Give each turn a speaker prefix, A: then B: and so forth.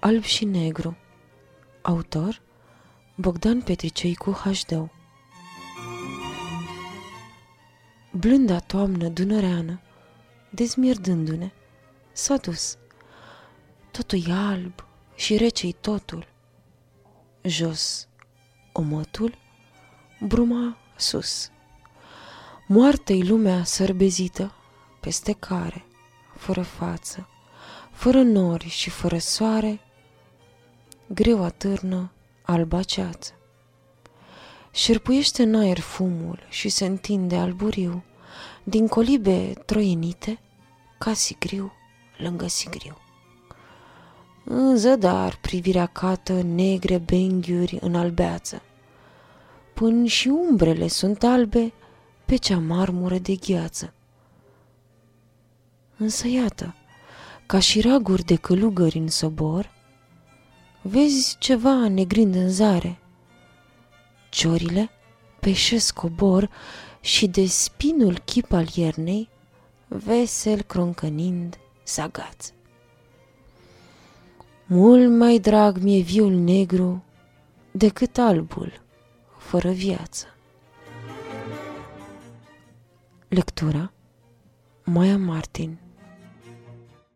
A: Alb și negru Autor Bogdan Petricei cu HD Blânda toamnă dunăreană, dezmierdându-ne, s-a dus. Totul e alb și rece totul. Jos, omotul, bruma sus. Moartă-i lumea sărbezită, peste care, fără față, fără nori și fără soare, greu atârnă alba ceață. Șerpuiește în aer fumul și se întinde alburiu, din colibe troienite, ca sigriu lângă sigriu. În zădar privirea cată negre benghiuri în albeață, până și umbrele sunt albe pe cea marmură de gheață. Însă iată, ca și raguri de călugări în sobor, vezi ceva negrind în zare. Ciorile peșesc cobor și de spinul chip al iernei, vesel croncănind, sagați. Mult mai drag mi-e viul negru decât albul, fără viață. Lectura Maia Martin